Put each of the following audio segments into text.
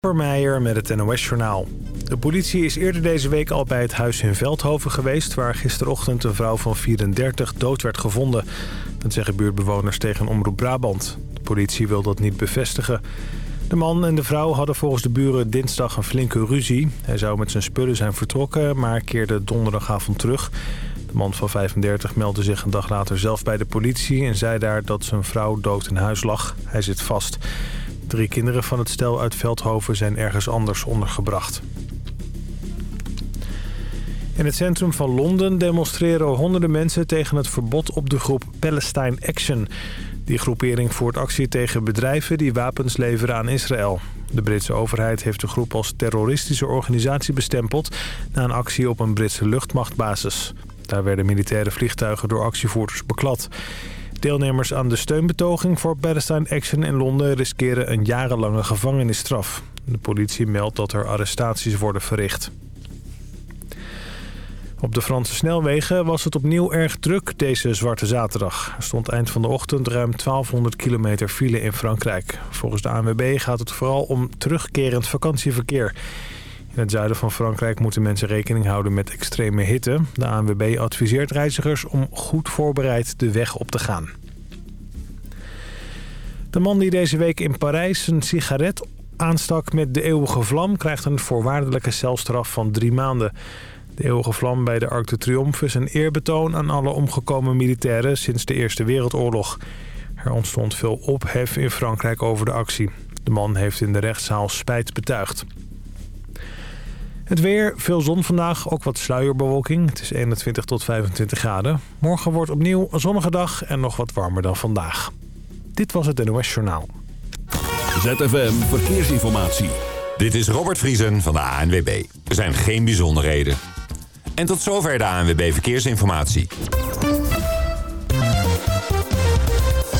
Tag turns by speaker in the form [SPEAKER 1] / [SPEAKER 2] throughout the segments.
[SPEAKER 1] Meijer met het NOS-journaal. De politie is eerder deze week al bij het huis in Veldhoven geweest... waar gisterochtend een vrouw van 34 dood werd gevonden. Dat zeggen buurtbewoners tegen Omroep Brabant. De politie wil dat niet bevestigen. De man en de vrouw hadden volgens de buren dinsdag een flinke ruzie. Hij zou met zijn spullen zijn vertrokken, maar keerde donderdagavond terug. De man van 35 meldde zich een dag later zelf bij de politie... en zei daar dat zijn vrouw dood in huis lag. Hij zit vast. Drie kinderen van het stel uit Veldhoven zijn ergens anders ondergebracht. In het centrum van Londen demonstreren honderden mensen tegen het verbod op de groep Palestine Action. Die groepering voert actie tegen bedrijven die wapens leveren aan Israël. De Britse overheid heeft de groep als terroristische organisatie bestempeld... na een actie op een Britse luchtmachtbasis. Daar werden militaire vliegtuigen door actievoerders beklad. Deelnemers aan de steunbetoging voor Palestine Action in Londen riskeren een jarenlange gevangenisstraf. De politie meldt dat er arrestaties worden verricht. Op de Franse snelwegen was het opnieuw erg druk deze Zwarte Zaterdag. Er stond eind van de ochtend ruim 1200 kilometer file in Frankrijk. Volgens de ANWB gaat het vooral om terugkerend vakantieverkeer. In het zuiden van Frankrijk moeten mensen rekening houden met extreme hitte. De ANWB adviseert reizigers om goed voorbereid de weg op te gaan. De man die deze week in Parijs een sigaret aanstak met de eeuwige vlam... krijgt een voorwaardelijke celstraf van drie maanden. De eeuwige vlam bij de Arc de Triomphe is een eerbetoon aan alle omgekomen militairen sinds de Eerste Wereldoorlog. Er ontstond veel ophef in Frankrijk over de actie. De man heeft in de rechtszaal spijt betuigd. Het weer, veel zon vandaag, ook wat sluierbewolking. Het is 21 tot 25 graden. Morgen wordt opnieuw een zonnige dag en nog wat warmer dan vandaag. Dit was het NOS Journaal.
[SPEAKER 2] ZFM Verkeersinformatie.
[SPEAKER 3] Dit is Robert Vriesen van de ANWB. Er zijn geen bijzonderheden. En tot zover de ANWB Verkeersinformatie.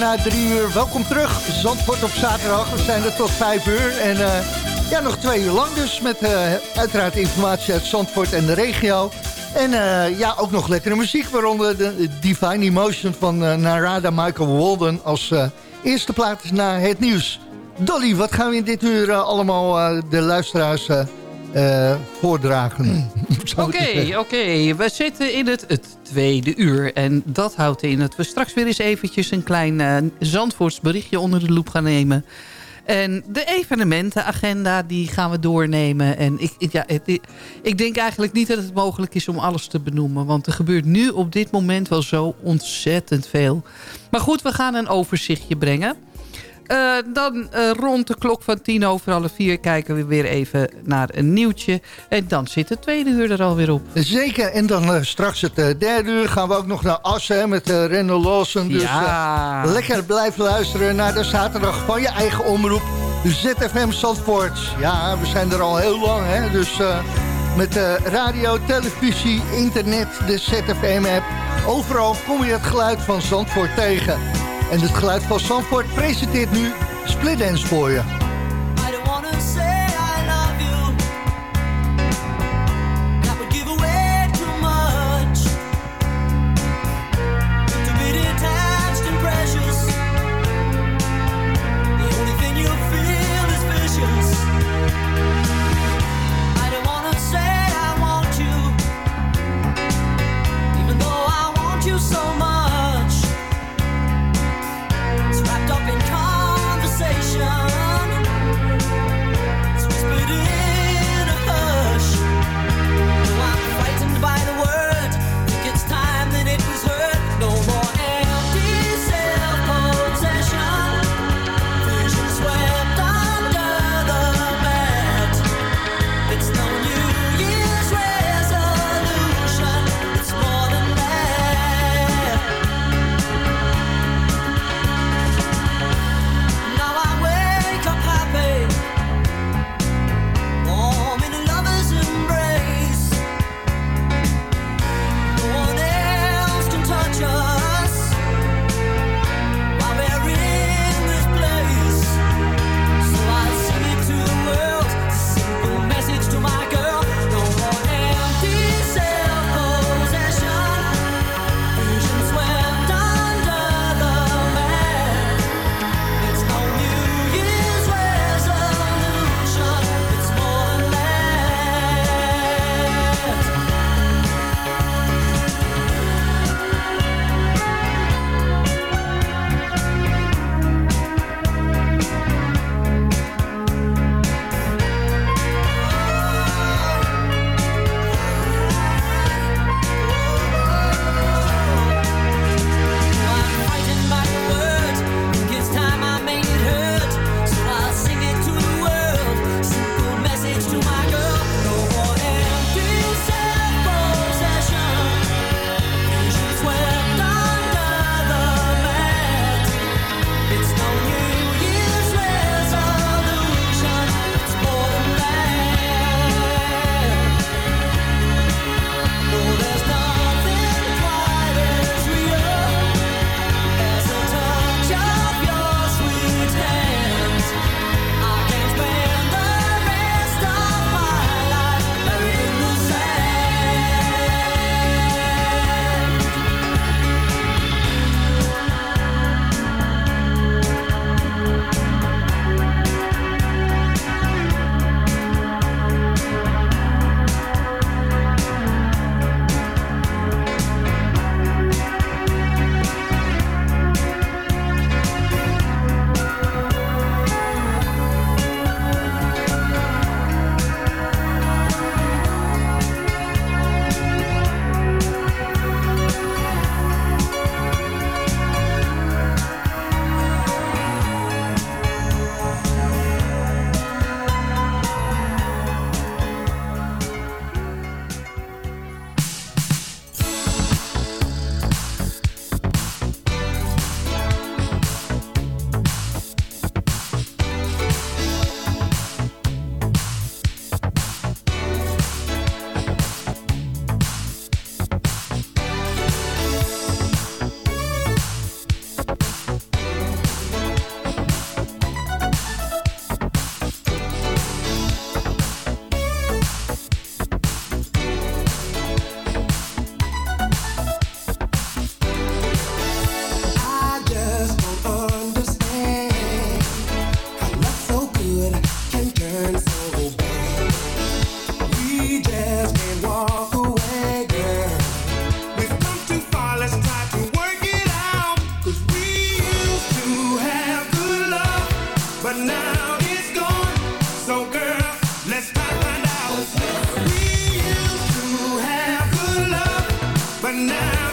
[SPEAKER 4] na drie uur. Welkom terug. Zandvoort op zaterdag. We zijn er tot vijf uur. En uh, ja, nog twee uur lang dus. Met uh, uiteraard informatie uit Zandvoort en de regio. En uh, ja, ook nog lekkere muziek. Waaronder de Divine Emotion van Narada Michael Walden. Als eerste plaats na het nieuws. Dolly, wat gaan we in dit uur allemaal de luisteraars voordragen.
[SPEAKER 5] Oké, oké. We zitten in het, tweede uur. En dat houdt in dat we straks weer eens eventjes een klein uh, onder de loep gaan nemen. En de evenementenagenda, die gaan we doornemen. En ik, ja, ik denk eigenlijk niet dat het mogelijk is om alles te benoemen. Want er gebeurt nu op dit moment wel zo ontzettend veel. Maar goed, we gaan een overzichtje brengen. Uh, dan uh, rond de klok van tien over alle vier kijken we weer even naar een nieuwtje. En dan zit het tweede uur er alweer op.
[SPEAKER 4] Zeker, en dan uh, straks het derde uur gaan we ook nog naar Assen met uh, Rendel Lawson. Dus
[SPEAKER 5] ja.
[SPEAKER 4] lekker blijven luisteren naar de zaterdag van je eigen omroep. ZFM Zandvoort. Ja, we zijn er al heel lang, hè. Dus met radio, televisie, internet, de ZFM-app. Overal kom je het geluid van Zandvoort tegen. En het geluid van Sanford presenteert nu Split Dance voor je. now.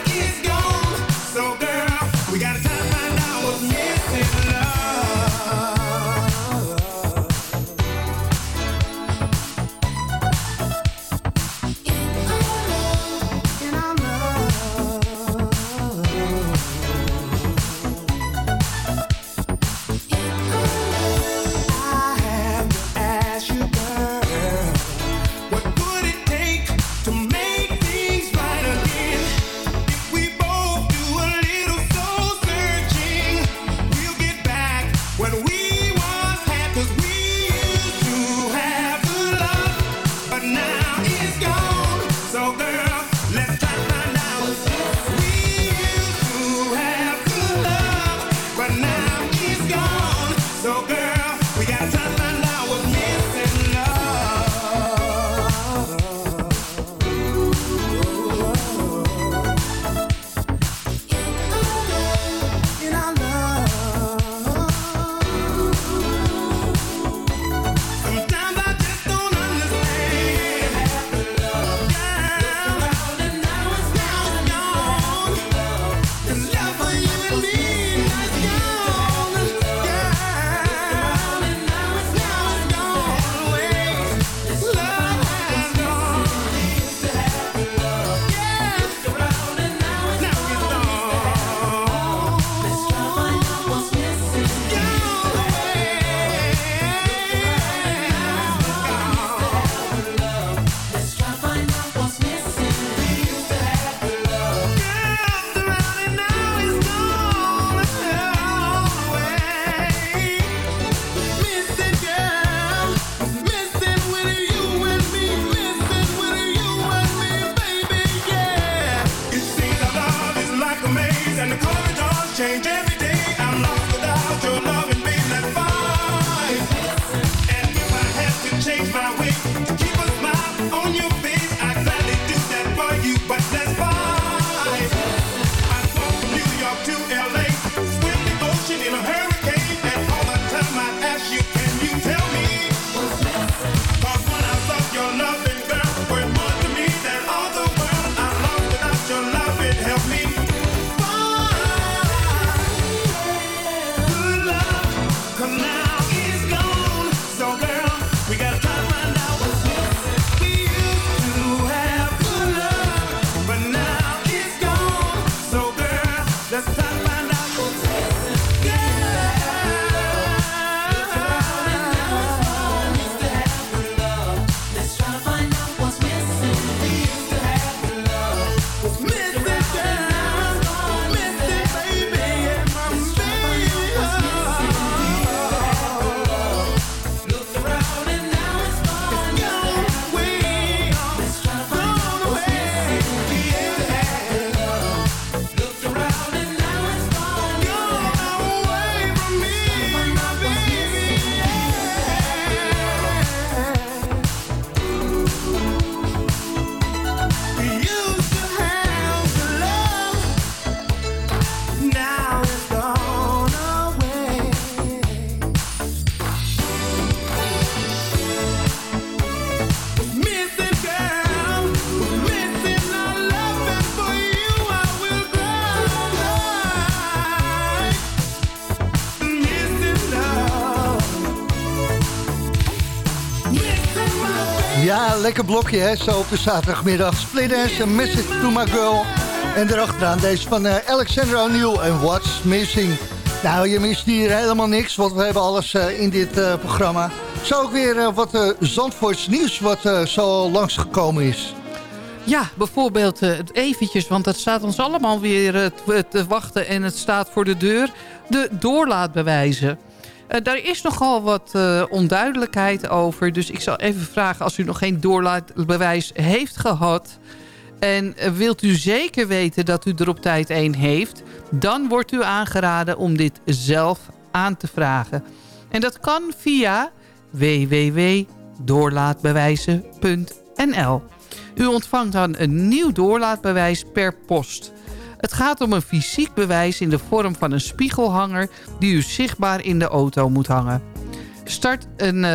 [SPEAKER 4] change everything. Lekker blokje, hè, zo op de zaterdagmiddag. Split Dance, Message to My Girl. En erachteraan deze van uh, Alexander O'Neill en What's Missing. Nou, je mist hier helemaal niks, want we hebben alles uh, in dit uh, programma. Zo ook weer wat Zandvoorts nieuws wat zo langsgekomen is.
[SPEAKER 5] Ja, bijvoorbeeld eventjes, want dat staat ons allemaal weer te wachten... en het staat voor de deur, de doorlaatbewijzen. Uh, daar is nogal wat uh, onduidelijkheid over. Dus ik zal even vragen als u nog geen doorlaatbewijs heeft gehad... en uh, wilt u zeker weten dat u er op tijd één heeft... dan wordt u aangeraden om dit zelf aan te vragen. En dat kan via www.doorlaatbewijzen.nl. U ontvangt dan een nieuw doorlaatbewijs per post... Het gaat om een fysiek bewijs in de vorm van een spiegelhanger... die u zichtbaar in de auto moet hangen. Start een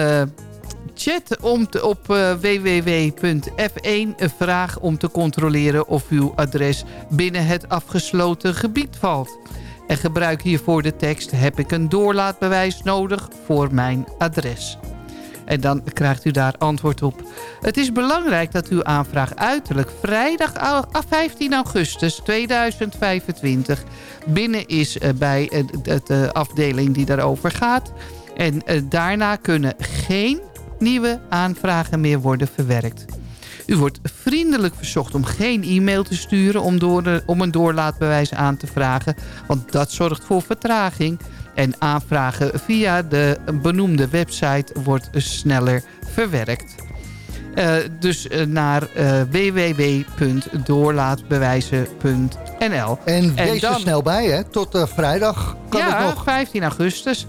[SPEAKER 5] chat om te, op www.f1 een vraag om te controleren of uw adres binnen het afgesloten gebied valt. En gebruik hiervoor de tekst heb ik een doorlaatbewijs nodig voor mijn adres. En dan krijgt u daar antwoord op. Het is belangrijk dat uw aanvraag uiterlijk vrijdag 15 augustus 2025 binnen is eh, bij de afdeling die daarover gaat. En eh, daarna kunnen geen nieuwe aanvragen meer worden verwerkt. U wordt vriendelijk verzocht om geen e-mail te sturen om, door om een doorlaatbewijs aan te vragen. Want dat zorgt voor vertraging. En aanvragen via de benoemde website wordt sneller verwerkt. Uh, dus uh, naar uh, www.doorlaatbewijzen.nl.
[SPEAKER 4] En wees dan, er snel bij, hè? Tot vrijdag kan
[SPEAKER 5] ja,
[SPEAKER 4] het nog.
[SPEAKER 5] 15 augustus.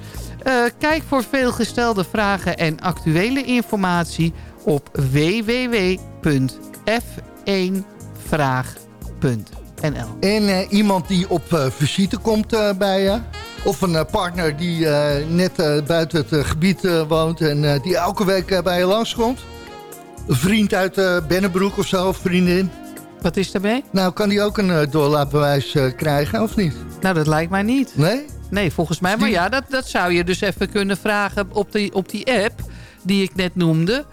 [SPEAKER 5] kijk voor veelgestelde vragen en actuele informatie op www.f1vraag.nl.
[SPEAKER 4] En iemand die op visite komt bij je? Of een partner die net buiten het gebied woont en die elke week bij je langskomt? Een vriend uit Bennebroek of zo, of vriendin.
[SPEAKER 5] Wat is daarbij?
[SPEAKER 4] Nou, kan die ook een uh, doorlaatbewijs uh, krijgen, of niet?
[SPEAKER 5] Nou, dat lijkt mij niet.
[SPEAKER 4] Nee?
[SPEAKER 5] Nee, volgens mij. Maar ja, dat, dat zou je dus even kunnen vragen op die, op die app die ik net noemde.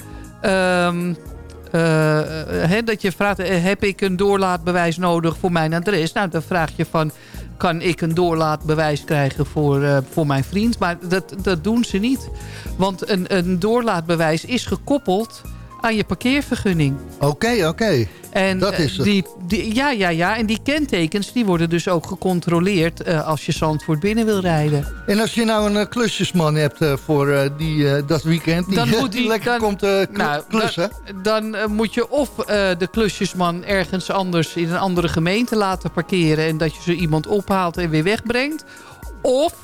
[SPEAKER 5] Um, dat je vraagt, heb ik een doorlaatbewijs nodig voor mijn adres? Nou, dan vraag je van, kan ik een doorlaatbewijs krijgen voor, voor mijn vriend? Maar dat, dat doen ze niet. Want een, een doorlaatbewijs is gekoppeld aan je parkeervergunning.
[SPEAKER 4] Oké, oké.
[SPEAKER 5] En
[SPEAKER 4] dat is het.
[SPEAKER 5] Die, die, ja, ja, ja. En die kentekens die worden dus ook gecontroleerd uh, als je Zandvoort binnen wil rijden.
[SPEAKER 4] En als je nou een uh, klusjesman hebt uh, voor die, dat weekend, die, dan moet die, lekker dan, komt nou, klussen.
[SPEAKER 5] Dan, dan moet je of de klusjesman ergens anders in een andere gemeente laten parkeren... en dat je zo iemand ophaalt en weer wegbrengt. Of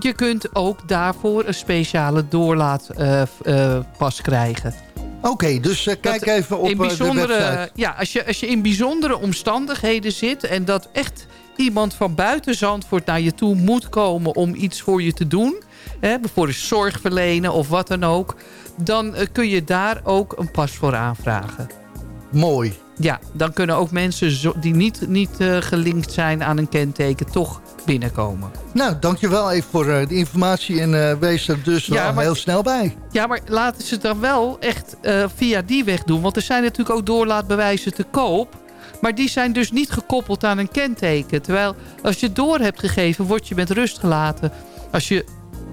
[SPEAKER 5] je kunt ook daarvoor een speciale doorlaatpas krijgen.
[SPEAKER 4] Oké, dus uh, kijk even op in eh, de website.
[SPEAKER 5] Ja, als je, als je in bijzondere omstandigheden zit... en dat echt iemand van buiten Zandvoort naar je toe moet komen... om iets voor je te doen... Hè, bijvoorbeeld zorg verlenen of wat dan ook... dan uh, kun je daar ook een pas voor aanvragen.
[SPEAKER 4] Mooi.
[SPEAKER 5] Ja, dan kunnen ook mensen die niet, niet uh, gelinkt zijn aan een kenteken... toch binnenkomen.
[SPEAKER 4] Nou, dankjewel even voor uh, de informatie en uh, wees er dus ja, maar, heel snel bij.
[SPEAKER 5] Ja, maar laten ze het dan wel echt via die weg doen. Want er zijn natuurlijk ook doorlaatbewijzen te koop. Maar die zijn dus niet gekoppeld aan een kenteken. Terwijl als je door hebt gegeven, word je met rust gelaten. Als je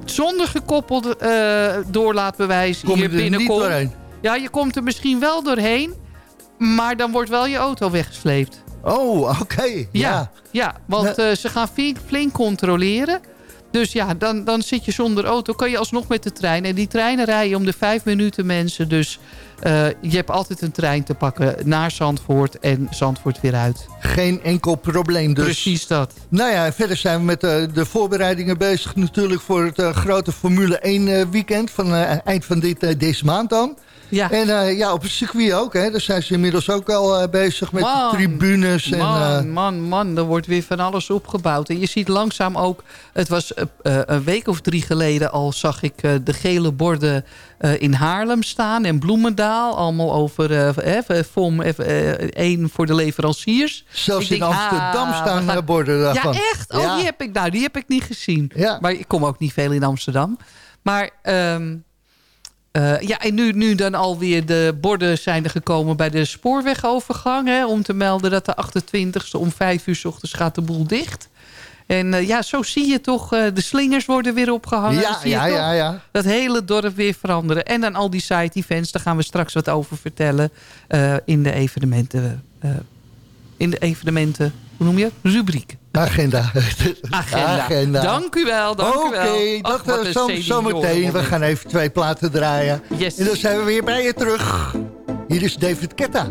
[SPEAKER 5] zonder gekoppeld doorlaatbewijs
[SPEAKER 4] Kom
[SPEAKER 5] hier
[SPEAKER 4] binnenkomt...
[SPEAKER 5] Ja, je komt er misschien wel doorheen. Maar dan wordt wel je auto weggesleept.
[SPEAKER 4] Oh, oké.
[SPEAKER 5] Ja, ja, want uh, ze gaan flink controleren. Dus ja, dan, dan zit je zonder auto. Kan je alsnog met de trein. En die treinen rijden om de vijf minuten mensen. Dus uh, je hebt altijd een trein te pakken naar Zandvoort en Zandvoort weer uit.
[SPEAKER 4] Geen enkel probleem dus.
[SPEAKER 5] Precies dat.
[SPEAKER 4] Nou ja, verder zijn we met uh, de voorbereidingen bezig natuurlijk voor het uh, grote Formule 1 weekend. Van eind van dit, deze maand dan. Ja. En uh, ja, op het circuit ook. Hè. Daar zijn ze inmiddels ook al uh, bezig met man, de tribunes. En,
[SPEAKER 5] man, uh... man, man. Er wordt weer van alles opgebouwd. En je ziet langzaam ook... Het was een week of drie geleden al zag ik de gele borden in Haarlem staan. En Bloemendaal. Allemaal over FOM 1 voor de leveranciers.
[SPEAKER 4] Zelfs in Amsterdam ah, staan gaan... borden daarvan.
[SPEAKER 5] Ja, echt? Oh, ja. Die, heb ik, nou, die heb ik niet gezien. Ja. Maar ik kom ook niet veel in Amsterdam. Maar... Um, uh, ja, en nu, nu dan alweer de borden zijn er gekomen bij de spoorwegovergang... Hè, om te melden dat de 28e om 5 uur s ochtends gaat de boel dicht. En uh, ja, zo zie je toch, uh, de slingers worden weer opgehangen.
[SPEAKER 4] Ja, ja, ja, ja.
[SPEAKER 5] Dat hele dorp weer veranderen. En dan al die side-events, daar gaan we straks wat over vertellen... in de evenementen, in de evenementen, hoe noem je Rubriek.
[SPEAKER 4] Agenda.
[SPEAKER 5] Agenda. Agenda. Dank u wel, dank
[SPEAKER 4] okay, u wel. Oké, dat zo, zometeen. We gaan even twee platen draaien.
[SPEAKER 5] Yes.
[SPEAKER 4] En dan zijn we weer bij je terug. Hier is David Ketta.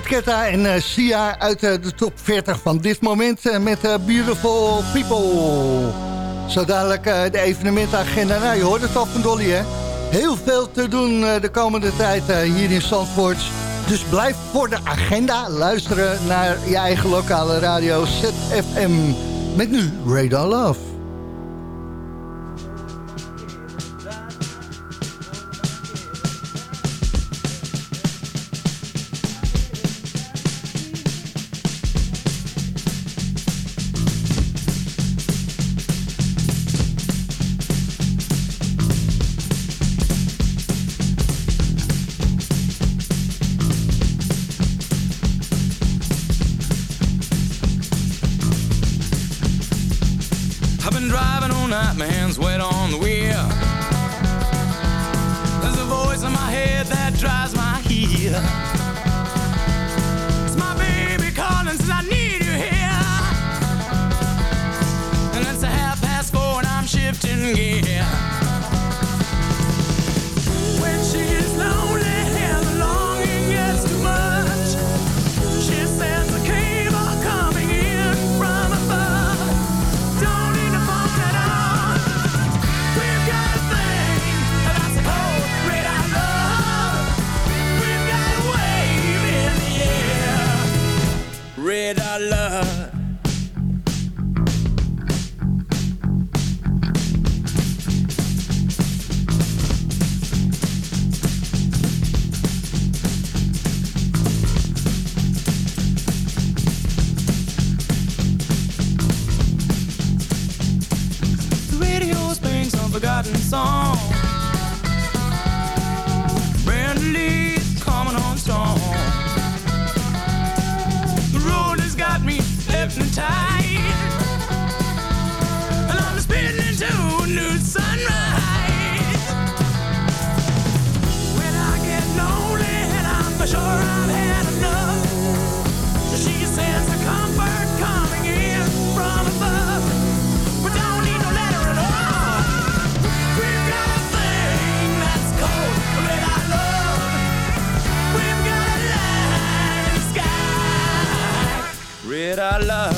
[SPEAKER 6] Ketta en uh, Sia uit uh, de top 40 van dit moment uh, met Beautiful People. Zo dadelijk de evenementagenda. Nou, je hoort het al van Dolly, hè? Heel veel te doen de komende tijd hier in Zandvoort. Dus blijf voor de agenda luisteren naar je eigen lokale radio ZFM. Met nu Radar Love. been driving all night, my hands wet on the wheel. There's a voice in my head that drives my heel. It's my baby calling, says I need you here. And it's a half past four and I'm shifting gear. our love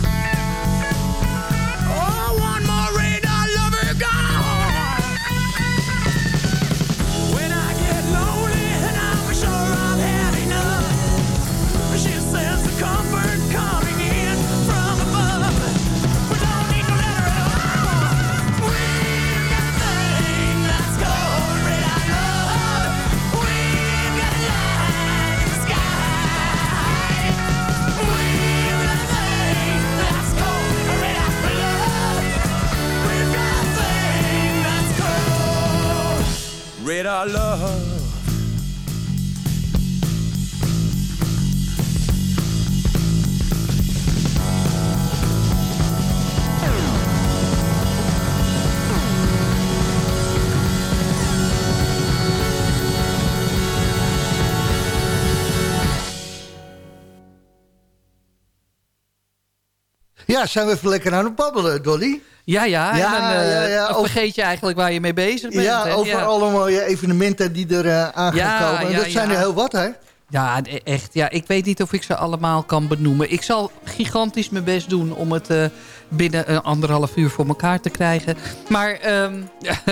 [SPEAKER 4] Ja, zijn we even lekker aan het babbelen, Dolly?
[SPEAKER 5] Ja, ja.
[SPEAKER 4] Ja,
[SPEAKER 5] en dan, eh,
[SPEAKER 4] ja, ja,
[SPEAKER 5] dan
[SPEAKER 4] over-
[SPEAKER 5] vergeet je eigenlijk waar je mee bezig bent.
[SPEAKER 4] ja, over alle mooie evenementen die er eh, aan
[SPEAKER 5] Ja,
[SPEAKER 4] gaan komen. Dat zijn er heel wat, hè?
[SPEAKER 5] Ja, e- echt. Ja, ik weet niet of ik ze allemaal kan benoemen. Ik zal gigantisch mijn best doen om het eh, binnen een anderhalf uur voor elkaar te krijgen. Maar ehm,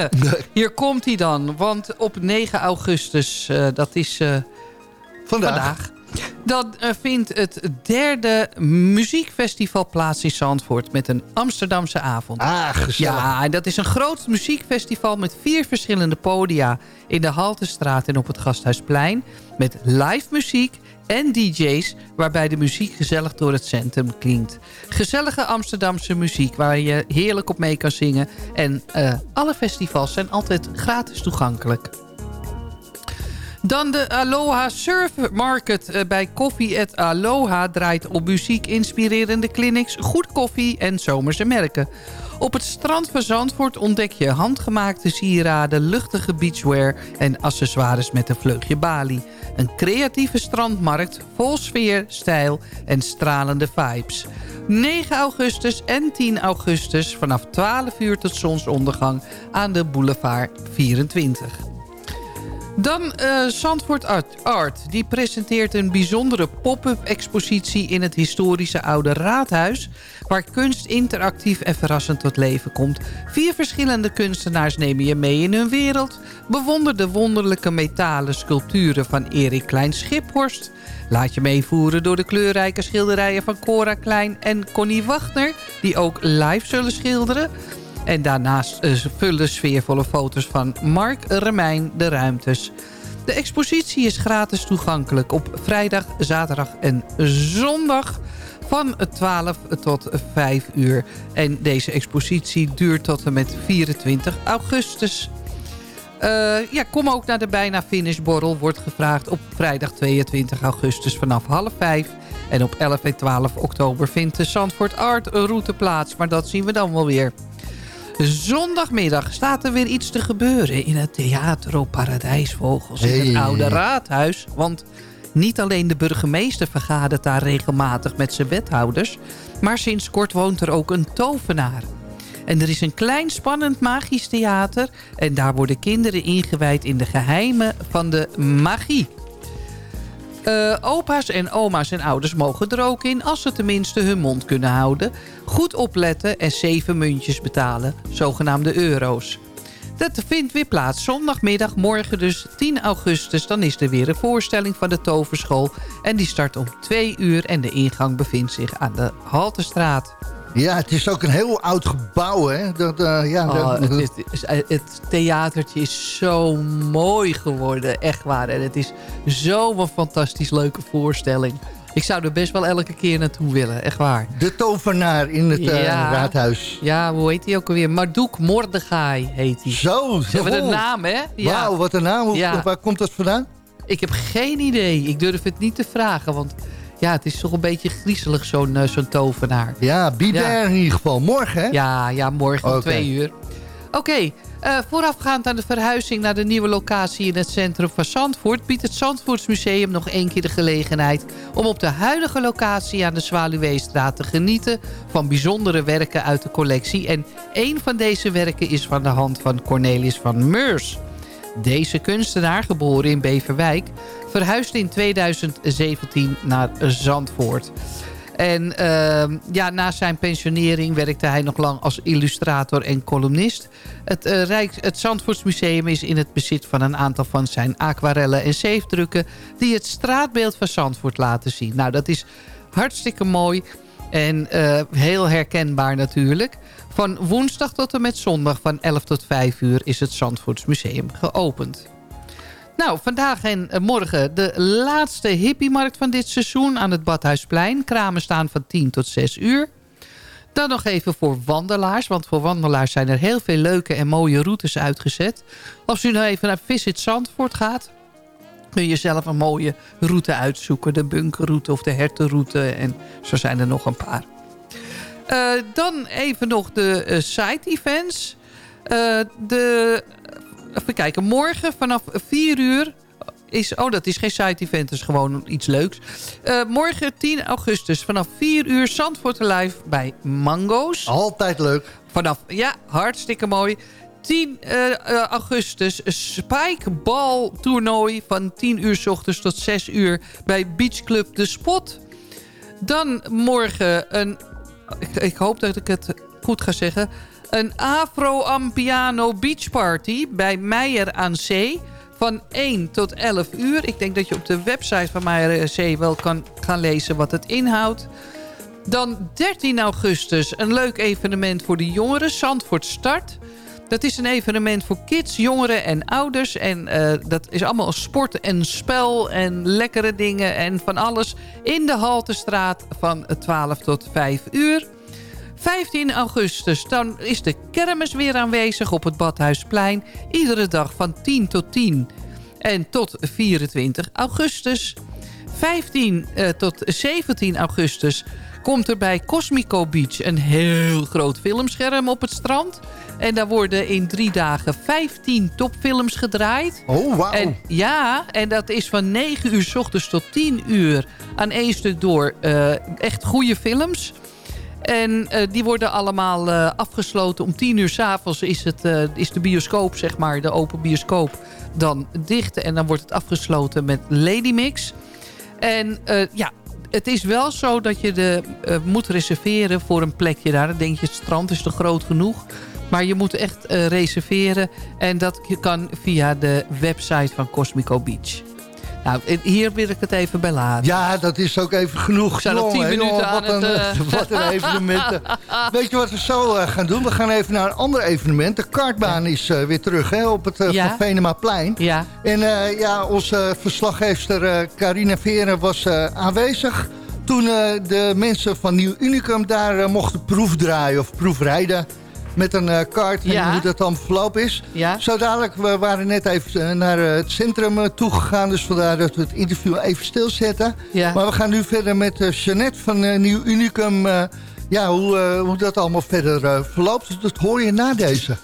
[SPEAKER 5] hier komt hij dan. Want op 9 augustus, dat is
[SPEAKER 4] Vandaag.
[SPEAKER 5] vandaag... Dan eh, vindt het derde muziekfestival plaats in Zandvoort... met een Amsterdamse avond.
[SPEAKER 4] Ah, gezellig.
[SPEAKER 5] Ja, en dat is een groot muziekfestival met vier verschillende podia... in de Haltestraat en op het Gasthuisplein... met live muziek en dj's... waarbij de muziek gezellig door het centrum klinkt. Gezellige Amsterdamse muziek waar je heerlijk op mee kan zingen. En eh, alle festivals zijn altijd gratis toegankelijk. Dan de Aloha Surf Market eh, bij Koffie at Aloha draait op muziek inspirerende clinics, goed koffie en zomerse merken. Op het strand van Zandvoort ontdek je handgemaakte sieraden, luchtige beachwear en accessoires met een vleugje Bali. Een creatieve strandmarkt vol sfeer, stijl en stralende vibes. 9 augustus en 10 augustus vanaf 12 uur tot zonsondergang aan de boulevard 24. Dan Zandvoort Art, Art. Die presenteert een bijzondere pop-up expositie in het historische Oude Raadhuis... waar kunst interactief en verrassend tot leven komt. Vier verschillende kunstenaars nemen je mee in hun wereld. Bewonder de wonderlijke metalen sculpturen van Erik Klein Schiphorst. Laat je meevoeren door de kleurrijke schilderijen van Cora Klein en Connie Wagner... die ook live zullen schilderen... En daarnaast vullen sfeervolle foto's van Mark Remijn de ruimtes. De expositie is gratis toegankelijk op vrijdag, zaterdag en zondag van 12 tot 5 uur. En deze expositie duurt tot en met 24 augustus. Eh, ja, kom ook naar de bijna finishborrel. Wordt gevraagd op vrijdag 22 augustus vanaf half 5. En op 11 en 12 oktober vindt de Zandvoort Art route plaats. Maar dat zien we dan wel weer. Zondagmiddag staat er weer iets te gebeuren in het Theater op Paradijsvogels in het
[SPEAKER 4] Hey.
[SPEAKER 5] Oude Raadhuis. Want niet alleen de burgemeester vergadert daar regelmatig met zijn wethouders... maar sinds kort woont er ook een tovenaar. En er is een klein spannend magisch theater... en daar worden kinderen ingewijd in de geheimen van de magie. Eh, opa's en oma's en ouders mogen er ook in... als ze tenminste hun mond kunnen houden. Goed opletten en zeven muntjes betalen, zogenaamde euro's. Dat vindt weer plaats zondagmiddag, morgen dus 10 augustus. Dan is er weer een voorstelling van de Toverschool. En die start om 2 uur en de ingang bevindt zich aan de Haltestraat.
[SPEAKER 4] Ja, het is ook een heel oud gebouw, hè? Dat, eh, ja,
[SPEAKER 5] Oh,
[SPEAKER 4] dat-
[SPEAKER 5] het, is- het theatertje is zo mooi geworden, echt waar. En het is zo'n fantastisch leuke voorstelling. Ik zou er best wel elke keer naartoe willen, echt waar.
[SPEAKER 4] de tovenaar in het eh, raadhuis.
[SPEAKER 5] Ja, hoe heet hij ook alweer? Marduk Mordechai heet hij.
[SPEAKER 4] Zo,
[SPEAKER 5] Ze hebben een naam, hè? Ja.
[SPEAKER 4] Wauw, wat een naam. Hoe-
[SPEAKER 5] Ja.
[SPEAKER 4] Waar komt dat vandaan?
[SPEAKER 5] Ik heb geen idee. Ik durf het niet te vragen, want ja, het is toch een beetje griezelig, zo'n eh, zo'n tovenaar.
[SPEAKER 4] Ja,
[SPEAKER 5] Ja.
[SPEAKER 4] in ieder geval. Morgen, hè?
[SPEAKER 5] Ja, ja morgen om
[SPEAKER 4] Oké.
[SPEAKER 5] twee uur. Oké, Eh, voorafgaand aan de verhuizing naar de nieuwe locatie in het centrum van Zandvoort... biedt het Zandvoortsmuseum nog één keer de gelegenheid... om op de huidige locatie aan de Zwaluweestraat te genieten... van bijzondere werken uit de collectie. En één van deze werken is van de hand van Cornelis van Meurs. Deze kunstenaar, geboren in Beverwijk... verhuisde in 2017 naar Zandvoort. En uh, ja, na zijn pensionering werkte hij nog lang als illustrator en columnist. Het, Rijks, het Zandvoortsmuseum is in het bezit van een aantal van zijn aquarellen en zeefdrukken... die het straatbeeld van Zandvoort laten zien. Nou, dat is hartstikke mooi en uh, heel herkenbaar natuurlijk. Van woensdag tot en met zondag van 11 tot 5 uur is het Zandvoortsmuseum geopend. Nou, vandaag en morgen de laatste hippiemarkt van dit seizoen aan het Badhuisplein. Kramen staan van 10 tot 6 uur. Dan nog even voor wandelaars, want voor wandelaars zijn er heel veel leuke en mooie routes uitgezet. Als u nou even naar Visit Zandvoort gaat, kun je zelf een mooie route uitzoeken. De bunkerroute of de hertenroute en zo zijn er nog een paar. Uh, dan even nog de uh, side-events. Uh, de Even kijken, morgen vanaf 4 uur is... Oh, dat is geen side-event, dat is gewoon iets leuks. Morgen 10 augustus vanaf 4 uur Zandvoort Live bij Mango's.
[SPEAKER 4] Altijd leuk.
[SPEAKER 5] Vanaf, ja, hartstikke mooi. 10 uh, augustus spikeball toernooi van 10 uur s ochtends tot 6 uur bij Beach Club De Spot. Dan morgen een... Ik, ik hoop dat ik het goed ga zeggen een Afro-Ampiano Beach Party bij Meijer aan Zee. Van 1 tot 11 uur. Ik denk dat je op de website van Meijer aan Zee wel kan gaan lezen wat het inhoudt. Dan 13 augustus een leuk evenement voor de jongeren. Zandvoort Start. Dat is een evenement voor kids, jongeren en ouders. En uh, dat is allemaal sport en spel en lekkere dingen en van alles. In de Haltestraat van 12 tot 5 uur. 15 augustus, dan is de kermis weer aanwezig op het Badhuisplein. Iedere dag van 10 tot 10 en tot 24 augustus. 15 uh, tot 17 augustus komt er bij Cosmico Beach een heel groot filmscherm op het strand. En daar worden in drie dagen 15 topfilms gedraaid.
[SPEAKER 4] Oh, wauw.
[SPEAKER 5] En ja, en dat is van 9 uur s ochtends tot 10 uur aan één stuk door uh, echt goede films. En uh, die worden allemaal uh, afgesloten. Om tien uur s'avonds is, het, uh, is de bioscoop, zeg maar, de open bioscoop, dan dicht. En dan wordt het afgesloten met Lady Mix. En ja, het is wel zo dat je de, moet reserveren voor een plekje daar. Dan denk je, het strand is te groot genoeg. Maar je moet echt reserveren. En dat kan via de website van Cosmico Beach. Nou, hier wil ik het even bij laten.
[SPEAKER 4] Ja, dat is ook even genoeg.
[SPEAKER 5] We zijn tien minuten aan
[SPEAKER 4] wat een,
[SPEAKER 5] het... Uh...
[SPEAKER 4] Wat een evenement. Weet je wat we zo uh, gaan doen? We gaan even naar een ander evenement. De kartbaan ja. is uh, weer terug hè, op het ja. Venemaplein.
[SPEAKER 5] Ja.
[SPEAKER 4] En ja, onze verslaggeefster Carina Veren was aanwezig... toen de mensen van Nieuw Unicum daar mochten proefdraaien of proefrijden met een uh, kaart en
[SPEAKER 5] Ja.
[SPEAKER 4] hoe dat dan verlopen is.
[SPEAKER 5] Ja.
[SPEAKER 4] Zo dadelijk, we waren net even uh, naar uh, het centrum toegegaan... dus vandaar dat we het interview even stilzetten.
[SPEAKER 5] Ja.
[SPEAKER 4] Maar we gaan nu verder met Jeannette van Nieuw Unicum. Ja, hoe, hoe dat allemaal verder verloopt, dus dat hoor je na deze.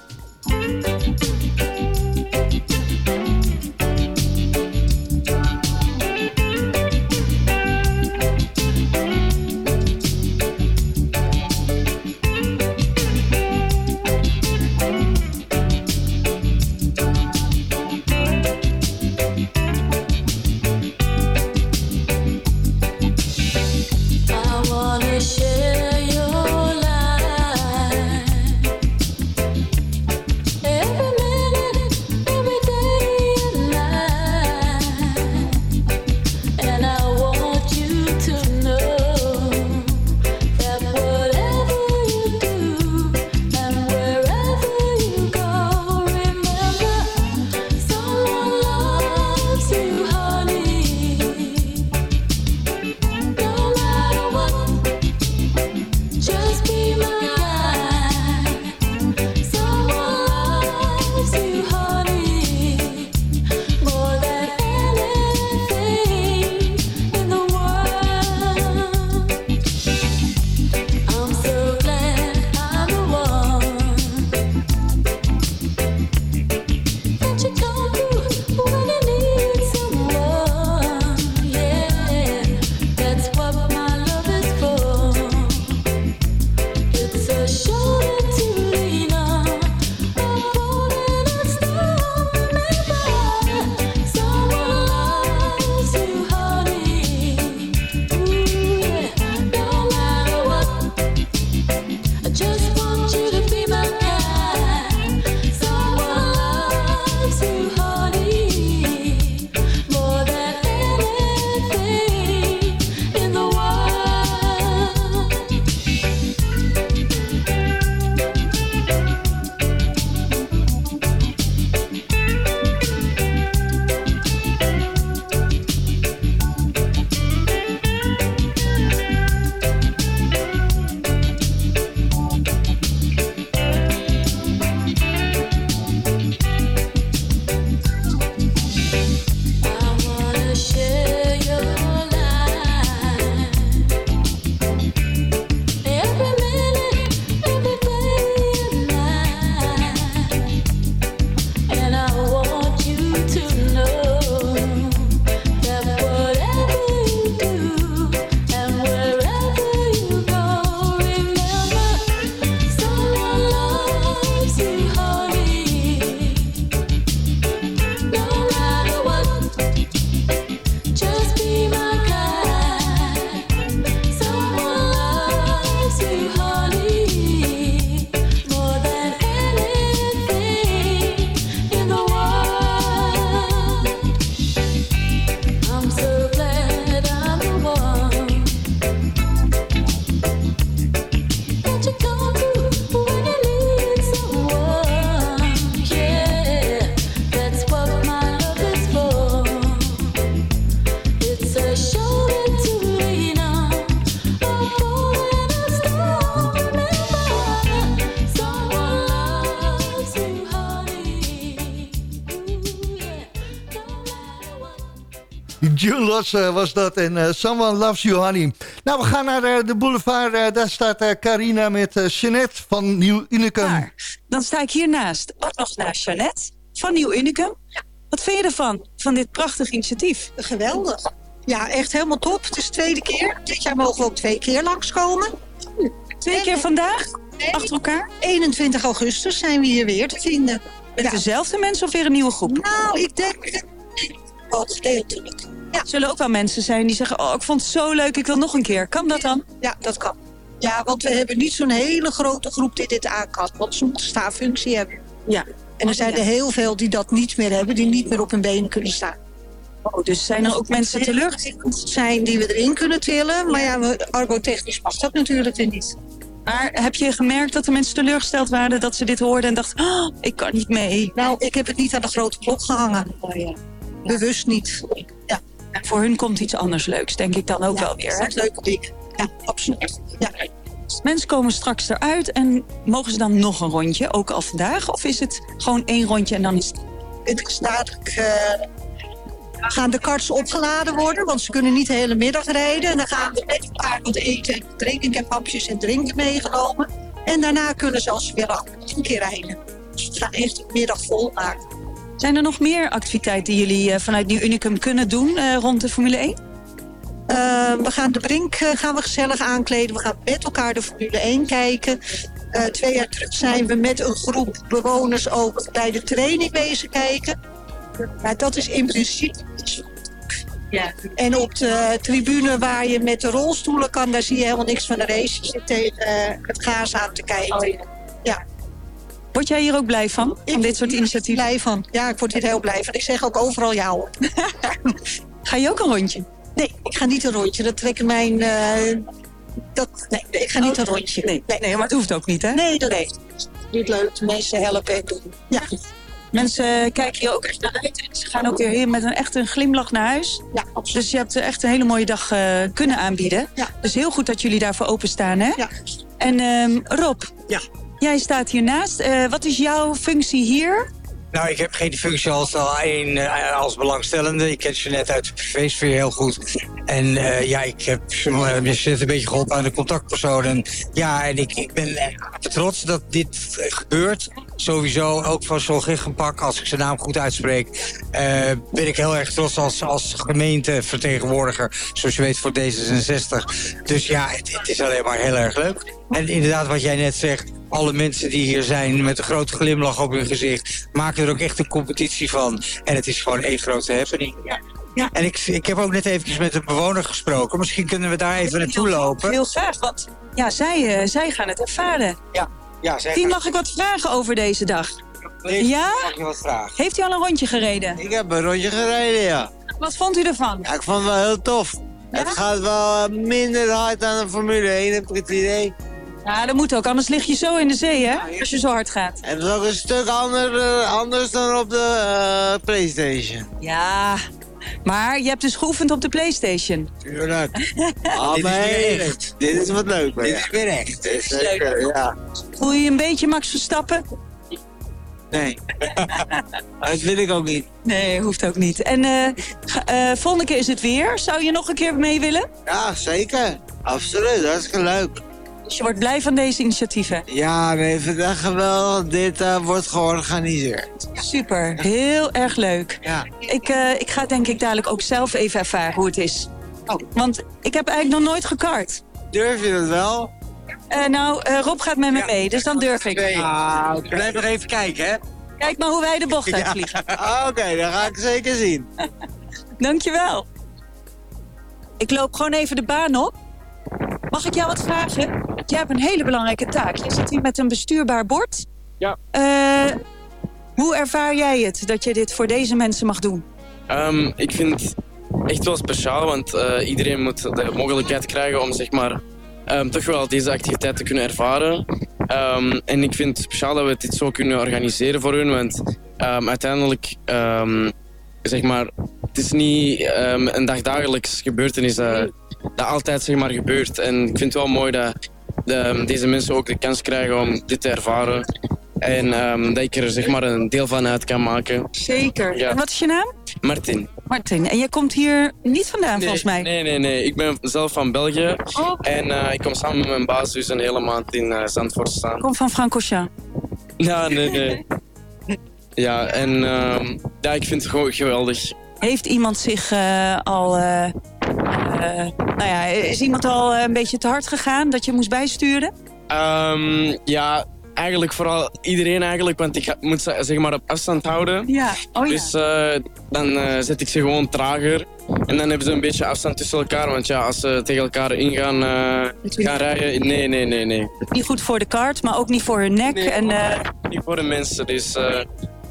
[SPEAKER 4] June Loss eh, was dat en eh, Someone Loves You Honey. Nou, we gaan naar eh, de boulevard. Daar staat eh, Carina met Jeanette van Nieuw Unicum.
[SPEAKER 7] Maar dan sta ik hiernaast, ook nog naast Jeannette van Nieuw Unicum. Wat vind je ervan, van dit prachtig initiatief?
[SPEAKER 8] Geweldig. Ja, echt helemaal top. Het is de tweede keer. Dit jaar mogen we ook twee keer langskomen.
[SPEAKER 7] Twee keer vandaag, achter elkaar?
[SPEAKER 8] 21 augustus zijn we hier weer te vinden.
[SPEAKER 7] Met
[SPEAKER 8] Ja.
[SPEAKER 7] dezelfde mensen of weer een nieuwe groep?
[SPEAKER 8] Nou, ik denk... Oh, gedeeltelijk. Ja,
[SPEAKER 7] Er zullen ook wel mensen zijn die zeggen... oh, ik vond het zo leuk, ik wil nog een keer. Kan dat dan?
[SPEAKER 8] ja, dat kan. Ja, want we hebben niet zo'n hele grote groep die dit aan kan. Want ze moeten staaffunctie hebben.
[SPEAKER 7] Ja.
[SPEAKER 8] En er zijn
[SPEAKER 7] Ja.
[SPEAKER 8] er heel veel die dat niet meer hebben. Die niet meer op hun benen kunnen staan.
[SPEAKER 7] Oh, dus zijn er ook mensen teleurgesteld?
[SPEAKER 8] zijn die we erin kunnen tillen. Maar ja, we- argotechnisch mag dat natuurlijk weer niet.
[SPEAKER 7] Maar heb je gemerkt dat de mensen teleurgesteld waren... dat ze dit hoorden en dachten, oh, ik kan niet mee?
[SPEAKER 8] Nou, ik heb het niet aan de grote klok gehangen. Bewust niet. Ja,
[SPEAKER 7] En voor hun komt iets anders leuks, denk ik dan ook
[SPEAKER 8] ja,
[SPEAKER 7] wel weer.
[SPEAKER 8] dat
[SPEAKER 7] Hè?
[SPEAKER 8] leuke dingen. Ja, absoluut. Ja.
[SPEAKER 7] Mensen komen straks eruit en mogen ze dan nog een rondje, ook al vandaag? Of is het gewoon één rondje en dan is het...
[SPEAKER 8] Het is dadelijk... eh, gaan de karts opgeladen worden, want ze kunnen niet de hele middag rijden. En dan gaan we met elkaar wat eten en drinken. Ik heb hapjes en drinken meegenomen. En daarna kunnen ze als ze willen nog een keer rijden. Dus we gaan echt de middag vol maken.
[SPEAKER 7] Zijn er nog meer activiteiten die jullie eh, vanuit Nieuw Unicum kunnen doen eh, rond de Formule 1?
[SPEAKER 8] Eh, we gaan de Brink gaan we gezellig aankleden. We gaan met elkaar de Formule 1 kijken. Eh, twee jaar terug zijn we met een groep bewoners ook bij de training bezig kijken. Maar dat is in principe.
[SPEAKER 7] Ja.
[SPEAKER 8] En op de tribune waar je met de rolstoelen kan, daar zie je helemaal niks van de race. Je zit tegen eh, het gaas aan te kijken.
[SPEAKER 7] Word jij hier ook blij van, van dit soort
[SPEAKER 8] Ik
[SPEAKER 7] initiatieven?
[SPEAKER 8] blij van. Ja, ik word hier heel blij van. Ik zeg ook overal ja hoor.
[SPEAKER 7] Ga je ook een rondje?
[SPEAKER 8] Nee, ik ga niet een rondje. Dat trekken mijn... eh, dat, nee, ik ga niet een rondje.
[SPEAKER 7] Nee, nee, maar het hoeft ook niet, hè?
[SPEAKER 8] Nee, dat heeft niet leuk. De mensen helpen en doen. Ja,
[SPEAKER 7] Mensen kijken hier ook echt naar uit. En ze gaan ook weer hier met een echt een glimlach naar huis.
[SPEAKER 8] ja, absoluut.
[SPEAKER 7] Dus je hebt echt een hele mooie dag eh, kunnen aanbieden.
[SPEAKER 8] Ja.
[SPEAKER 7] Dus heel goed dat jullie daarvoor openstaan, hè?
[SPEAKER 8] Ja.
[SPEAKER 7] En ehm, Rob,
[SPEAKER 9] Ja.
[SPEAKER 7] Jij staat hiernaast. Eh wat is jouw functie hier?
[SPEAKER 9] Nou, ik heb geen functie als, al één, eh, als belangstellende. Ik ken Jeanette uit de privésfeer heel goed. En eh, ja, ik heb uh, Jeanette een beetje geholpen aan de contactpersoon. En ja, en ik, ik ben eh, trots dat dit eh, gebeurt. Sowieso ook van Sol Giggenpak, als ik zijn naam goed uitspreek. eh, ben ik heel erg trots als, als gemeentevertegenwoordiger. Zoals je weet voor D66. Dus ja, het, het is alleen maar heel erg leuk. En inderdaad, wat jij net zegt, alle mensen die hier zijn met een grote glimlach op hun gezicht, maken er ook echt een competitie van. En het is gewoon één grote happening. Ja. Ja. En ik, ik heb ook net eventjes met een bewoner gesproken. Misschien kunnen we daar even naartoe lopen.
[SPEAKER 7] Heel graag, want ja, zij, eh, zij gaan het ervaren.
[SPEAKER 9] Ja, zeg
[SPEAKER 7] Die mag ik wat vragen over deze dag.
[SPEAKER 9] Deze
[SPEAKER 7] Ja?
[SPEAKER 9] Mag je wat vragen?
[SPEAKER 7] Heeft u al een rondje gereden?
[SPEAKER 10] Ik heb een rondje gereden, ja.
[SPEAKER 7] Wat vond u ervan?
[SPEAKER 10] ja ik vond het wel heel tof. Het gaat wel minder hard dan de Formule 1, heb ik het idee.
[SPEAKER 7] Ja, dat moet ook, anders lig je zo in de zee, hè? Als je zo hard gaat.
[SPEAKER 10] En het is ook een stuk ander, eh, anders dan op de eh, Playstation.
[SPEAKER 7] Ja, maar je hebt dus geoefend op de Playstation.
[SPEAKER 10] Tuurlijk. Ah,
[SPEAKER 9] Dit is echt.
[SPEAKER 10] Dit is wat leuk,
[SPEAKER 9] Dit is weer echt.
[SPEAKER 10] Dit is zeker, ja.
[SPEAKER 7] Voel je je een beetje Max Verstappen?
[SPEAKER 10] Nee. dat vind ik ook niet.
[SPEAKER 7] Nee, hoeft ook niet. En eh, ga- eh, volgende keer is het weer. Zou je nog een keer mee willen?
[SPEAKER 10] Ja, zeker. Absoluut, hartstikke leuk.
[SPEAKER 7] Dus je wordt blij van deze initiatieven.
[SPEAKER 10] Ja, nee, vandaag geweldig. Dit eh, wordt georganiseerd.
[SPEAKER 7] Super, heel erg leuk.
[SPEAKER 10] Ja.
[SPEAKER 7] Ik, eh, ik ga denk ik dadelijk ook zelf even ervaren hoe het is.
[SPEAKER 10] Oh.
[SPEAKER 7] Want ik heb eigenlijk nog nooit gekart.
[SPEAKER 10] Durf je dat wel?
[SPEAKER 7] Eh, nou, Rob gaat met me mee, dus dan durf ik.
[SPEAKER 9] Ah, Blijf nog even kijken, hè?
[SPEAKER 7] Kijk maar hoe wij de bocht uitvliegen.
[SPEAKER 10] Ah, Oké, dat ga ik zeker zien.
[SPEAKER 7] Dankjewel. Ik loop gewoon even de baan op. Mag ik jou wat vragen? Jij hebt een hele belangrijke taak. Je zit hier met een bestuurbaar bord.
[SPEAKER 11] Ja.
[SPEAKER 7] Eh, hoe ervaar jij het dat je dit voor deze mensen mag doen?
[SPEAKER 11] Ehm, ik vind het echt wel speciaal, want eh, iedereen moet de mogelijkheid krijgen om zeg maar, ehm, toch wel deze activiteit te kunnen ervaren. Ehm, en ik vind het speciaal dat we dit zo kunnen organiseren voor hun, want uiteindelijk, zeg maar, het is niet een dagdagelijks gebeurtenis dat, dat altijd zeg maar, gebeurt. En ik vind het wel mooi dat de- deze mensen ook de kans krijgen om dit te ervaren. En ehm, dat ik er zeg maar, een deel van uit kan maken.
[SPEAKER 7] Zeker.
[SPEAKER 11] Ja.
[SPEAKER 7] En wat is je naam?
[SPEAKER 11] Martin.
[SPEAKER 7] Martin, en jij komt hier niet vandaan
[SPEAKER 11] Nee,
[SPEAKER 7] volgens mij?
[SPEAKER 11] Nee, nee, nee. Ik ben zelf van België. En eh, ik kom samen met mijn baas dus een hele maand in eh, Zandvoort staan.
[SPEAKER 7] Kom van Francochamp.
[SPEAKER 11] Ja, nee, nee. Ja, en ehm, ja, ik vind het gewoon geweldig.
[SPEAKER 7] Heeft iemand zich eh, al... eh, eh, nou ja, is iemand al een beetje te hard gegaan dat je moest bijsturen?
[SPEAKER 11] Ehm, ja, eigenlijk vooral iedereen eigenlijk, want ik moet ze zeg maar op afstand houden.
[SPEAKER 7] Ja, oh ja.
[SPEAKER 11] Dus dan zet ik ze gewoon trager. En dan hebben ze een beetje afstand tussen elkaar. Want ja, als ze tegen elkaar ingaan eh, gaan rijden... Nee, nee, nee, nee.
[SPEAKER 7] Niet goed voor de kaart, maar ook niet voor hun nek. en,
[SPEAKER 11] Niet voor de mensen, dus,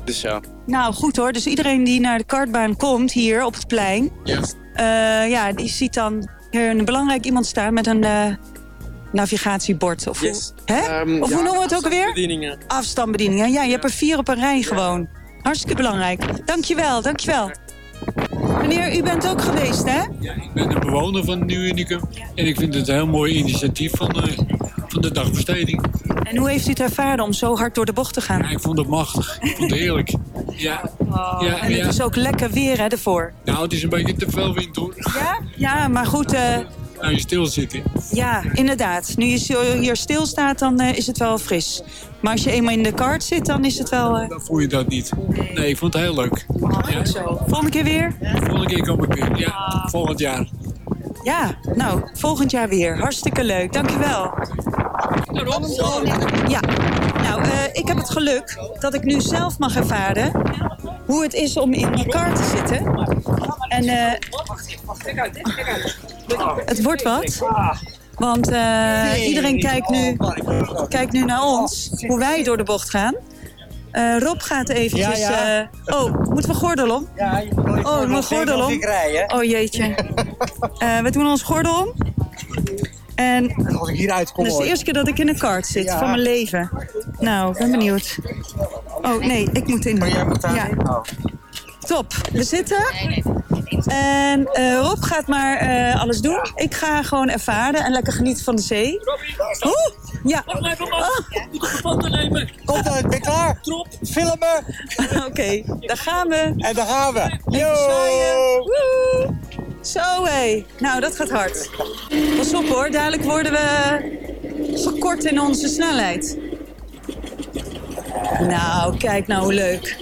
[SPEAKER 11] dus ja.
[SPEAKER 7] nou, goed hoor. Dus iedereen die naar de kartbaan komt hier op het plein...
[SPEAKER 11] Yes.
[SPEAKER 7] eh, ja, die ziet dan hier een belangrijk iemand staan met een eh, navigatiebord. Of,
[SPEAKER 11] Yes.
[SPEAKER 7] hoe, hè?
[SPEAKER 11] Ehm,
[SPEAKER 7] of
[SPEAKER 11] ja,
[SPEAKER 7] hoe noemen we het ook weer?
[SPEAKER 11] Bedieningen.
[SPEAKER 7] Afstandsbedieningen. Ja, je hebt er vier op een rij gewoon. Hartstikke belangrijk. Dankjewel, dankjewel. Meneer, u bent ook geweest, hè?
[SPEAKER 12] Ik ben de bewoner van Nieuw Unicum. En ik vind het een heel mooi initiatief van, eh, van de dagbesteding.
[SPEAKER 7] En hoe heeft u het ervaren om zo hard door de bocht te gaan?
[SPEAKER 12] Ja, ik vond het machtig. Ik vond het heerlijk. Ja, ja,
[SPEAKER 7] en het
[SPEAKER 12] ja.
[SPEAKER 7] is ook lekker weer, hè, ervoor.
[SPEAKER 12] Nou, het is een beetje te veel wind hoor.
[SPEAKER 7] Ja? Ja, maar goed, eh,
[SPEAKER 12] Nou, je stilzitten.
[SPEAKER 7] ja, inderdaad. Nu je hier stilstaat, dan eh, is het wel fris. Maar als je eenmaal in de kart zit, dan is het wel... eh,
[SPEAKER 12] Dan voel je dat niet. Nee, ik vond het heel leuk. Ja.
[SPEAKER 7] zo. Volgende keer weer?
[SPEAKER 12] Volgende keer kom ik weer. Ja, volgend jaar.
[SPEAKER 7] Ja, nou, volgend jaar weer. Hartstikke leuk. Dankjewel. Ja, nou, eh, ik heb het geluk dat ik nu zelf mag ervaren hoe het is om in die kar te zitten. En eh, het wordt wat. Want eh, iedereen kijkt nu, kijkt nu naar ons, hoe wij door de bocht gaan. Eh, Rob gaat eventjes...
[SPEAKER 13] Ja, ja.
[SPEAKER 7] eh, oh, moeten we gordel om?
[SPEAKER 13] Ja, je moet
[SPEAKER 7] Oh, mijn gordel om. Oh jeetje. Eh, we doen ons gordel om. En
[SPEAKER 13] Als ik hieruit kom
[SPEAKER 7] dat is de eerste keer dat ik in een kart zit
[SPEAKER 13] Ja.
[SPEAKER 7] van mijn leven. Nou, ik ben benieuwd. Oh nee, ik moet in. Ja. Top, we zitten. En eh, Rob gaat maar eh, alles doen. Ik ga gewoon ervaren en lekker genieten van de zee. Oeh, ja. Oh.
[SPEAKER 13] Komt uit, ben klaar? Trop. Filmen.
[SPEAKER 7] Oké, daar gaan we.
[SPEAKER 13] En daar gaan we.
[SPEAKER 7] Even. Woe. Zo hé. Nou, dat gaat hard. Pas op hoor, dadelijk worden we gekort in onze snelheid. Nou, kijk nou hoe leuk.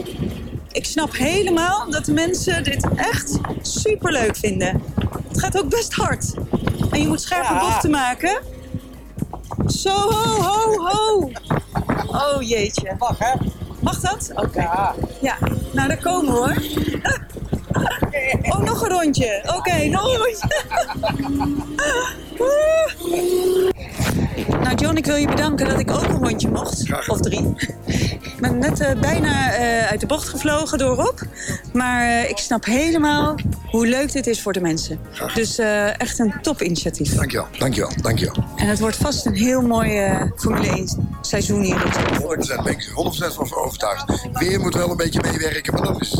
[SPEAKER 7] Ik snap helemaal dat de mensen dit echt super leuk vinden. Het gaat ook best hard. En je moet scherpe
[SPEAKER 13] Ja.
[SPEAKER 7] bochten maken. Zo, ho, ho, ho. Oh jeetje.
[SPEAKER 13] Mag hè?
[SPEAKER 7] Mag dat? Oké. Ja. nou daar komen we hoor. Oh, nog een rondje. Oké, nog een rondje. Nou, John, ik wil je bedanken dat ik ook een rondje mocht. Of drie. Ik ben net eh, bijna eh, uit de bocht gevlogen door Rob. Maar eh, ik snap helemaal hoe leuk dit is voor de mensen. Dus echt een topinitiatief.
[SPEAKER 14] Dankjewel, dankjewel, dankjewel.
[SPEAKER 7] En het wordt vast een heel mooi eh, Formule 1 seizoen hier in Zandvoort.
[SPEAKER 14] Daar ben ik 100% van overtuigd. Weer moet wel een beetje meewerken, maar dat is...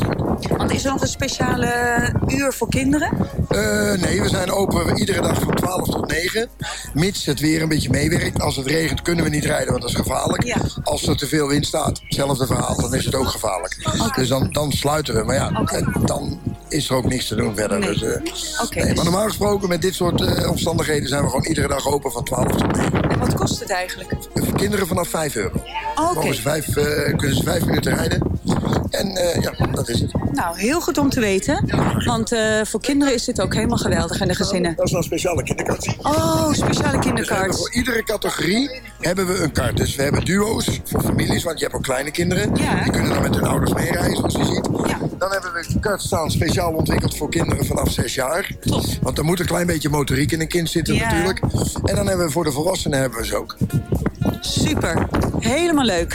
[SPEAKER 7] Want is er nog een speciale uur voor kinderen?
[SPEAKER 14] Eh, nee, we zijn open iedere dag van 12 tot 9. Mits het weer een beetje meewerkt. Als het regent kunnen we niet rijden, want dat is gevaarlijk. Als er te veel wind staat, hetzelfde verhaal, dan is het ook gevaarlijk. Dus dan, dan sluiten we. Maar ja, en dan is er ook niks te doen verder.
[SPEAKER 7] Nee.
[SPEAKER 14] Dus, eh, nee,
[SPEAKER 7] dus-
[SPEAKER 14] maar normaal gesproken met dit soort eh, omstandigheden zijn we gewoon iedere dag open van 12 tot 9.
[SPEAKER 7] En wat kost het eigenlijk?
[SPEAKER 14] Voor kinderen vanaf 5 euro.
[SPEAKER 7] Oké.
[SPEAKER 14] Mogen ze vijf, eh, kunnen ze 5 minuten rijden. En eh, ja, dat is het.
[SPEAKER 7] Nou, heel goed om te weten. Want eh, voor kinderen is dit ook helemaal geweldig en de gezinnen.
[SPEAKER 14] Dat is wel een speciale kinderkaart.
[SPEAKER 7] Oh, speciale
[SPEAKER 14] Dus
[SPEAKER 7] kinderkaart.
[SPEAKER 14] voor iedere categorie hebben we een kaart. Dus we hebben duo's voor families, want je hebt ook kleine kinderen. Die kunnen dan met hun ouders meereizen, zoals je ziet. Dan hebben we kaart staan speciaal ontwikkeld voor kinderen vanaf 6 jaar. Want er moet een klein beetje motoriek in een kind zitten
[SPEAKER 7] Ja.
[SPEAKER 14] natuurlijk. En dan hebben we voor de volwassenen hebben we ze ook.
[SPEAKER 7] Super. Helemaal leuk.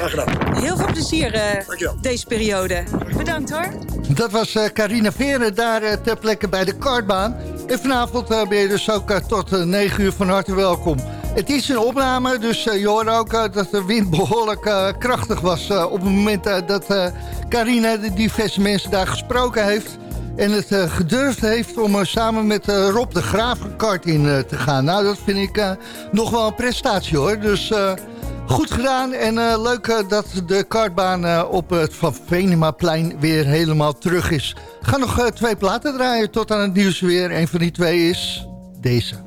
[SPEAKER 7] Heel veel plezier eh, deze periode. Bedankt hoor.
[SPEAKER 4] Dat was eh, Carina Veren daar eh, ter plekke bij de kartbaan. En vanavond ben je dus ook tot eh, 9 uur van harte welkom. Het is een opname, dus eh, je hoort ook eh, dat de wind behoorlijk eh, krachtig was... op het moment dat Carina de diverse mensen daar gesproken heeft... en het gedurfd heeft om samen met Rob de Graaf een kart in te gaan. Nou, dat vind ik nog wel een prestatie, hoor. Dus
[SPEAKER 15] goed gedaan en leuk dat de kartbaan op het Van Venemaplein weer helemaal terug is. Ik ga nog twee platen draaien tot aan het nieuws weer. Een van die twee is deze.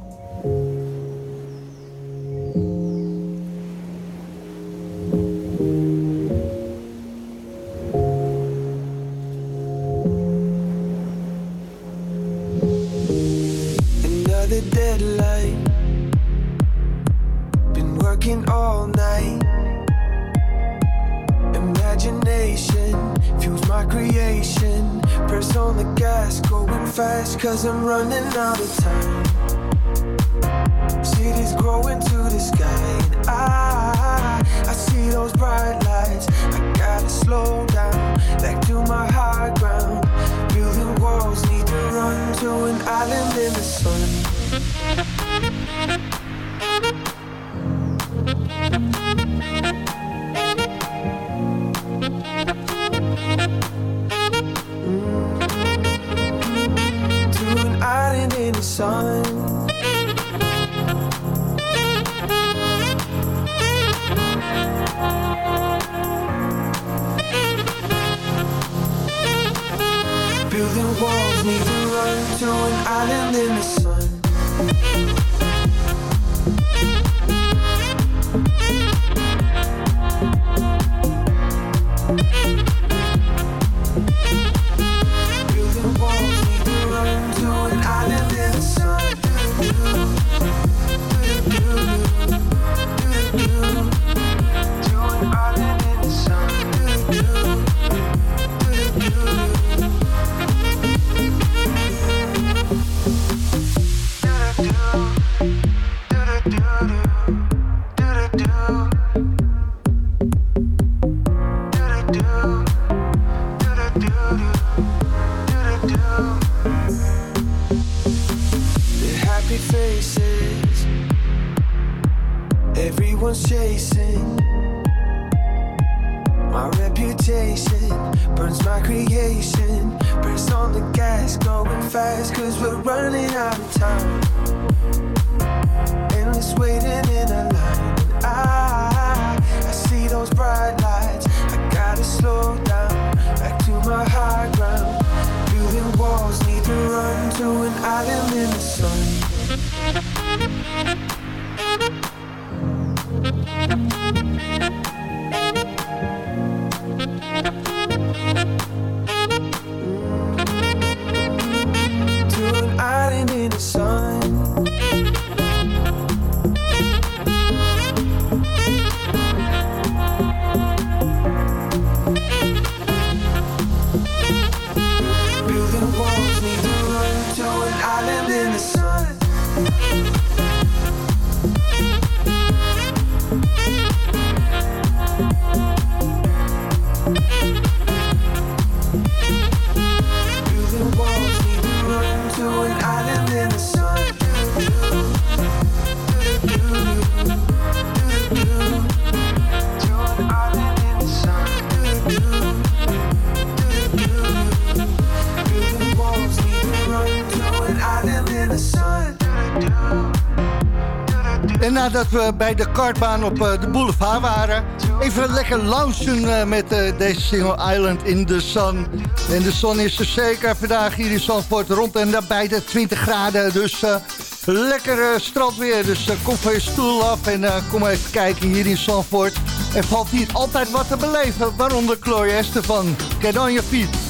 [SPEAKER 15] Nadat we bij de kartbaan op eh, de boulevard waren... even lekker loungen eh, met eh, deze single Island in the Sun. En de zon is er zeker vandaag hier in Zandvoort rond en bij de 20 graden. Dus uh, lekker strandweer. Dus kom van je stoel af en kom even kijken hier in Zandvoort. Er valt hier altijd wat te beleven, waaronder Chloe van Get on your.